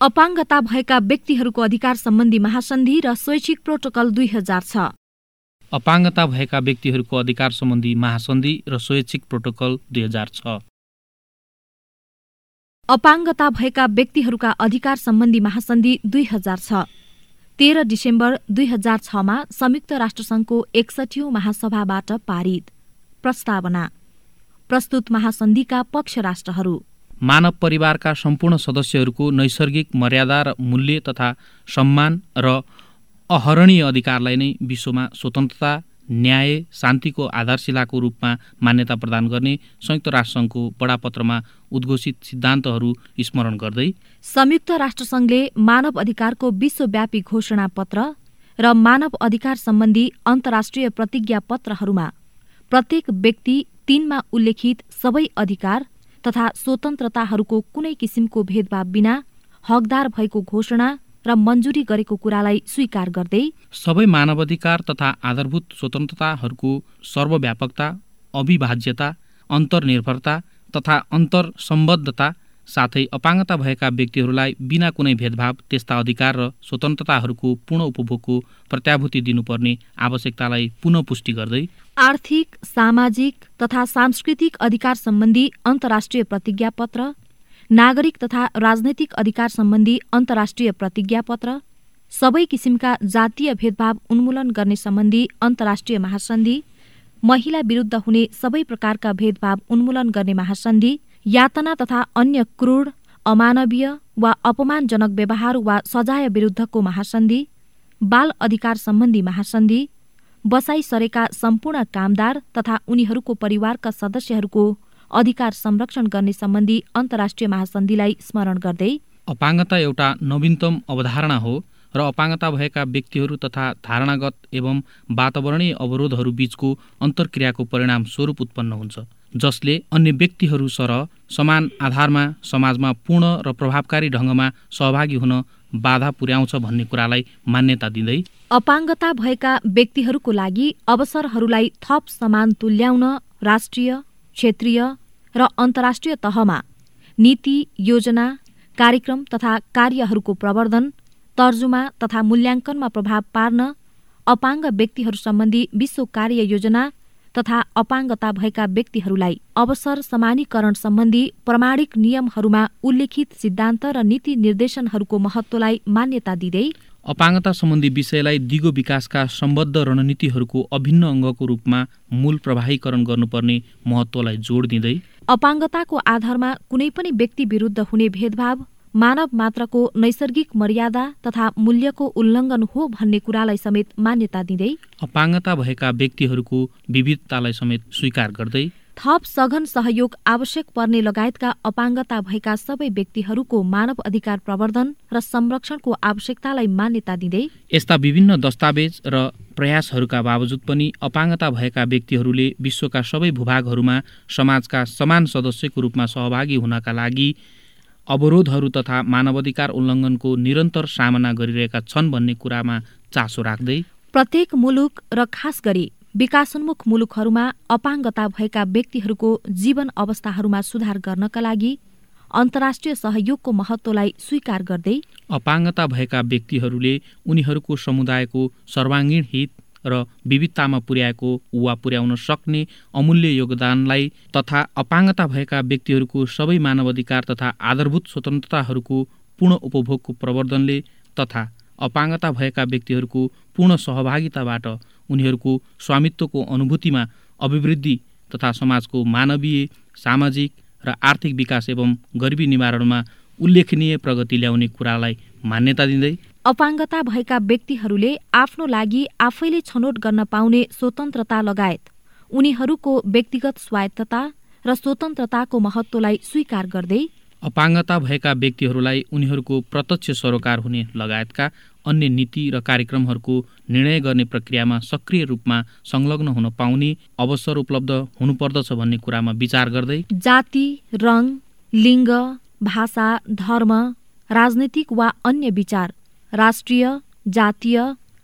अपाङ्गता भएका व्यक्तिहरूको अधिकार सम्बन्धी महासन्धि र स्वैच्छिक प्रोटोकल दुई हजार छ। अपाङ्गता भएका व्यक्तिहरूको अधिकार सम्बन्धी महासन्धि र स्वैच्छिक प्रोटोकल दुई हजार छ। अपाङ्गता भएका व्यक्तिहरूका अधिकार सम्बन्धी महासन्धि दुई हजार छ। तेह्र डिसेम्बर दुई हजार छमा संयुक्त राष्ट्रसङ्घको एकसठीौं महासभाबाट पारित। प्रस्तावना। प्रस्तुत महासन्धिका पक्ष राष्ट्रहरू। मानव परिवारका सम्पूर्ण सदस्यहरूको नैसर्गिक मर्यादा र मूल्य तथा सम्मान र अहरणीय अधिकारलाई नै विश्वमा स्वतन्त्रता न्याय शान्तिको आधारशिलाको रूपमा मान्यता प्रदान गर्ने संयुक्त राष्ट्रसङ्घको बडापत्रमा उद्घोषित सिद्धान्तहरू स्मरण गर्दै संयुक्त राष्ट्रसङ्घले मानव अधिकारको विश्वव्यापी घोषणा पत्र र मानव अधिकार सम्बन्धी अन्तर्राष्ट्रिय प्रतिज्ञा पत्रहरूमा प्रत्येक व्यक्ति तीनमा उल्लेखित सबै अधिकार तथा स्वतन्त्रताहरूको कुनै किसिमको भेदभाव बिना हकदार भएको घोषणा र मन्जुरी गरेको कुरालाई स्वीकार गर्दै सबै मानवाधिकार तथा आधारभूत स्वतन्त्रताहरूको सर्वव्यापकता अविभाज्यता अन्तर्निर्भरता तथा अन्तर्सम्बद्धता साथै अपाङ्गता भएका व्यक्तिहरूलाई बिना कुनै भेदभाव त्यस्ता अधिकार र स्वतन्त्रताहरूको पूर्ण उपभोगको प्रत्याभूति दिनुपर्ने आवश्यकतालाई पुनः पुष्टि गर्दै आर्थिक सामाजिक तथा सांस्कृतिक अधिकार सम्बन्धी अन्तर्राष्ट्रिय प्रतिज्ञा पत्र नागरिक तथा राजनैतिक अधिकार सम्बन्धी अन्तर्राष्ट्रिय प्रतिज्ञापत्र सबै किसिमका जातीय भेदभाव उन्मूलन गर्ने सम्बन्धी अन्तर्राष्ट्रिय महासन्धि महिला विरुद्ध हुने सबै प्रकारका भेदभाव उन्मूलन गर्ने महासन्धि यातना तथा अन्य क्रूर अमानवीय वा अपमानजनक व्यवहार वा सजाय विरुद्धको महासन्धि बाल अधिकार सम्बन्धी महासन्धि बसाई सरेका सम्पूर्ण कामदार तथा उनीहरूको परिवारका सदस्यहरूको अधिकार संरक्षण गर्ने सम्बन्धी अन्तर्राष्ट्रिय महासन्धिलाई स्मरण गर्दै अपाङ्गता एउटा नवीनतम अवधारणा हो र अपाङ्गता भएका व्यक्तिहरू तथा धारणागत एवं वातावरणीय अवरोधहरू बीचको अन्तर्क्रियाको परिणाम स्वरूप उत्पन्न हुन्छ। जसले अन्य व्यक्तिहरू सरह समान आधारमा समाजमा पूर्ण र प्रभावकारी ढङ्गमा सहभागी हुन बाधा पुर्याउँछ भन्ने कुरालाई मान्यता दिँदै अपाङ्गता भएका व्यक्तिहरूको लागि अवसरहरूलाई थप समान तुल्याउन राष्ट्रिय क्षेत्रीय र अन्तर्राष्ट्रिय तहमा नीति योजना कार्यक्रम तथा कार्यहरूको प्रवर्धन तर्जुमा तथा मूल्याङ्कनमा प्रभाव पार्न अपाङ्ग व्यक्तिहरू सम्बन्धी विश्व कार्य योजना तथा अपाङ्गता भएका व्यक्तिहरूलाई अवसर समानीकरण सम्बन्धी प्रमाणिक नियमहरूमा उल्लेखित सिद्धान्त र नीति निर्देशनहरूको महत्वलाई मान्यता दिँदै अपाङ्गता सम्बन्धी विषयलाई दिगो विकासका सम्बद्ध रणनीतिहरूको अभिन्न अङ्गको रूपमा मूल प्रवाहीकरण गर्नुपर्ने महत्वलाई जोड दिँदै अपाङ्गताको आधारमा कुनै पनि व्यक्ति विरुद्ध हुने भेदभाव मानव मात्रको नैसर्गिक मर्यादा तथा मूल्यको उल्लङ्घन हो भन्ने कुरालाई समेत मान्यता दिँदै अपाङ्गता भएका व्यक्तिहरूको विविधतालाई समेत स्वीकार गर्दै थप सघन सहयोग आवश्यक पर्ने लगायतका अपाङ्गता भएका सबै व्यक्तिहरूको मानव अधिकार प्रवर्धन र संरक्षणको आवश्यकतालाई मान्यता दिँदै यस्ता विभिन्न दस्तावेज र प्रयासहरूका बावजुद पनि अपाङ्गता भएका व्यक्तिहरूले विश्वका सबै भूभागहरूमा समाजका समान सदस्यको रूपमा सहभागी हुनका लागि अवरोधहरू तथा मानवाधिकार उल्लङ्घनको निरन्तर सामना गरिरहेका छन् भन्ने कुरामा चासो राख्दै प्रत्येक मुलुक र खास गरी विकासोन्मुख मुलुकहरूमा अपाङ्गता भएका व्यक्तिहरूको जीवन अवस्थाहरूमा सुधार गर्नका लागि अन्तर्राष्ट्रिय सहयोगको महत्वलाई स्वीकार गर्दै अपाङ्गता भएका व्यक्तिहरूले उनीहरूको समुदायको सर्वाङ्गीण हित र विविधतामा पुर्याएको वा पुर्याउन सक्ने अमूल्य योगदानलाई तथा अपाङ्गता भएका व्यक्तिहरूको सबै मानवाधिकार तथा आधारभूत स्वतन्त्रताहरूको पूर्ण उपभोगको प्रवर्धनले तथा अपाङ्गता भएका व्यक्तिहरूको पूर्ण सहभागिताबाट उनीहरूको स्वामित्वको अनुभूतिमा अभिवृद्धि तथा समाजको मानवीय सामाजिक र आर्थिक विकास एवं गरिबी निवारणमा उल्लेखनीय प्रगति ल्याउने कुरालाई मान्यता दिँदै अपाङ्गता भएका व्यक्तिहरूले आफ्नो लागि आफैले छनौट गर्न पाउने स्वतन्त्रता लगायत उनीहरूको व्यक्तिगत स्वायत्तता र स्वतन्त्रताको महत्वलाई स्वीकार गर्दै अपाङ्गता भएका व्यक्तिहरूलाई उनीहरूको प्रत्यक्ष सरोकार हुने लगायतका अन्य नीति र कार्यक्रमहरूको निर्णय गर्ने प्रक्रियामा सक्रिय रूपमा संलग्न हुन पाउने अवसर उपलब्ध हुनुपर्दछ भन्ने कुरामा विचार गर्दै जाति रङ लिङ्ग भाषा धर्म राजनैतिक वा अन्य विचार राष्ट्रिय जातीय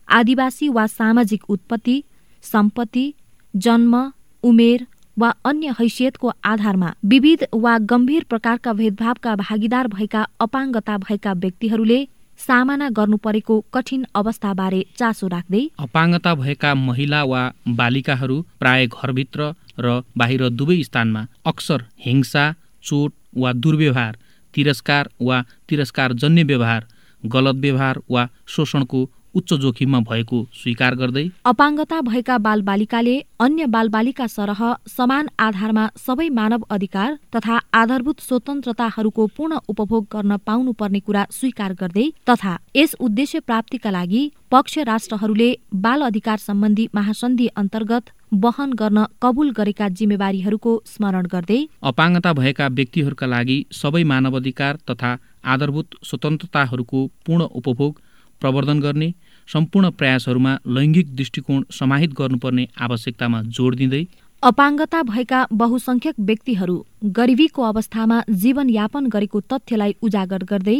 आदिवासी वा सामाजिक उत्पत्ति सम्पत्ति जन्म उमेर वा अन्य हैसियतको आधारमा विविध वा गम्भीर प्रकारका भेदभावका भागीदार भएका अपाङ्गता भएका व्यक्तिहरूले सामना गर्नु परेको कठिन अवस्थाबारे चासो राख्दै अपाङ्गता भएका महिला वा बालिकाहरू प्राय घरभित्र र बाहिर दुवै स्थानमा अक्सर हिंसा चोट वा दुर्व्यवहार तिरस्कार वा तिरस्कारजन्य व्यवहार गलत व्यवहार वा शोषणको उच्च जोखिममा भएको स्वीकार गर्दै अपाङ्गता भएका बालबालिकाले अन्य बालबालिका सरह समान आधारमा सबै मानव अधिकार तथा आधारभूत स्वतन्त्रताहरूको पूर्ण उपभोग गर्न पाउनुपर्ने कुरा स्वीकार गर्दै तथा यस उद्देश्य प्राप्तिका लागि पक्ष राष्ट्रहरूले बाल अधिकार सम्बन्धी महासन्धि अन्तर्गत वहन गर्न कबुल गरेका जिम्मेवारीहरूको स्मरण गर्दै अपाङ्गता भएका व्यक्तिहरूका लागि सबै मानव अधिकार तथा आधारभूत स्वतन्त्रताहरूको पूर्ण उपभोग प्रवर्धन गर्ने सम्पूर्ण प्रयासहरूमा लैङ्गिक दृष्टिकोण समाहित गर्नुपर्ने आवश्यकतामा जोड दिँदै अपाङ्गता भएका बहुसंख्यक व्यक्तिहरू गरिबीको अवस्थामा जीवनयापन गरेको तथ्यलाई उजागर गर्दै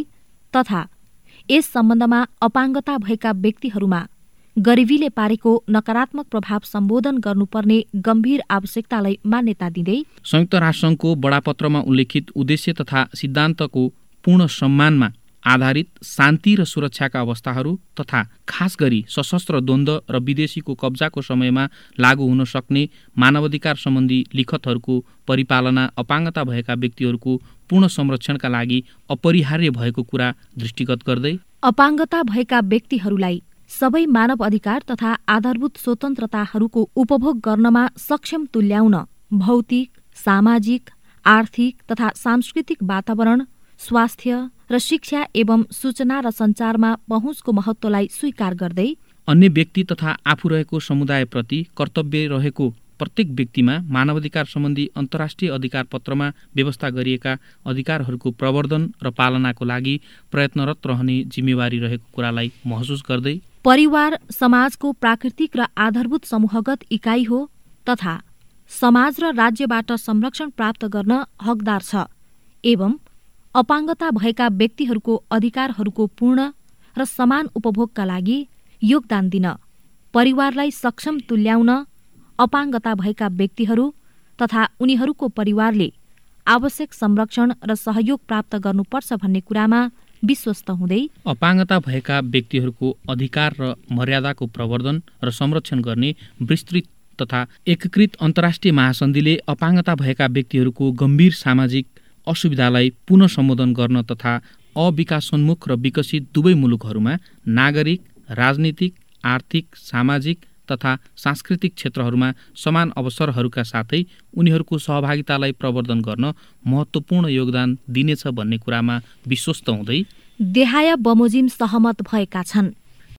तथा यस सम्बन्धमा अपाङ्गता भएका व्यक्तिहरूमा गरिबीले पारेको नकारात्मक प्रभाव सम्बोधन गर्नुपर्ने गम्भीर आवश्यकतालाई मान्यता दिँदै संयुक्त राष्ट्रसङ्घको बडापत्रमा उल्लेखित उद्देश्य तथा सिद्धान्तको पूर्ण सम्मानमा आधारित शान्ति र सुरक्षाका अवस्थाहरू तथा खास गरी सशस्त्र द्वन्द्व र विदेशीको कब्जाको समयमा लागू हुन सक्ने मानवाधिकार सम्बन्धी लिखतहरूको परिपालना अपाङ्गता भएका व्यक्तिहरूको पूर्ण संरक्षणका लागि अपरिहार्य भएको कुरा दृष्टिगत गर्दै अपाङ्गता भएका व्यक्तिहरूलाई सबै मानव अधिकार तथा आधारभूत स्वतन्त्रताहरूको उपभोग गर्नमा सक्षम तुल्याउन भौतिक सामाजिक आर्थिक तथा सांस्कृतिक वातावरण स्वास्थ्य र शिक्षा एवं सूचना र सञ्चारमा पहुँचको महत्त्वलाई स्वीकार गर्दै अन्य व्यक्ति तथा आफू रहेको समुदायप्रति कर्तव्य रहेको प्रत्येक व्यक्तिमा मानवाधिकार सम्बन्धी अन्तर्राष्ट्रिय अधिकार पत्रमा व्यवस्था गरिएका अधिकारहरूको प्रवर्धन र पालनाको लागि प्रयत्नरत रहने जिम्मेवारी रहेको कुरालाई महसुस गर्दै परिवार समाजको प्राकृतिक र आधारभूत समूहगत इकाइ हो तथा समाज र राज्यबाट संरक्षण प्राप्त गर्न हकदार छ एवं अपाङ्गता भएका व्यक्तिहरूको अधिकारहरूको पूर्ण र समान उपभोगका लागि योगदान दिन परिवारलाई सक्षम तुल्याउन अपाङ्गता भएका व्यक्तिहरू तथा उनीहरूको परिवारले आवश्यक संरक्षण र सहयोग प्राप्त गर्नुपर्छ भन्ने कुरामा विश्वस्त हुँदै अपाङ्गता भएका व्यक्तिहरूको अधिकार र मर्यादाको प्रवर्धन र संरक्षण गर्ने विस्तृत तथा एकीकृत अन्तर्राष्ट्रिय महासन्धिले अपाङ्गता भएका व्यक्तिहरूको गम्भीर सामाजिक असुविधालाई पुनः सम्बोधन गर्न तथा अविकासोन्मुख र विकसित दुवै मुलुकहरूमा नागरिक राजनीतिक आर्थिक सामाजिक तथा सांस्कृतिक क्षेत्रहरूमा समान अवसरहरूका साथै उनीहरूको सहभागितालाई प्रवर्धन गर्न महत्त्वपूर्ण योगदान दिनेछ भन्ने कुरामा विश्वस्त हुँदै देहाय बमोजिम सहमत भएका छन्।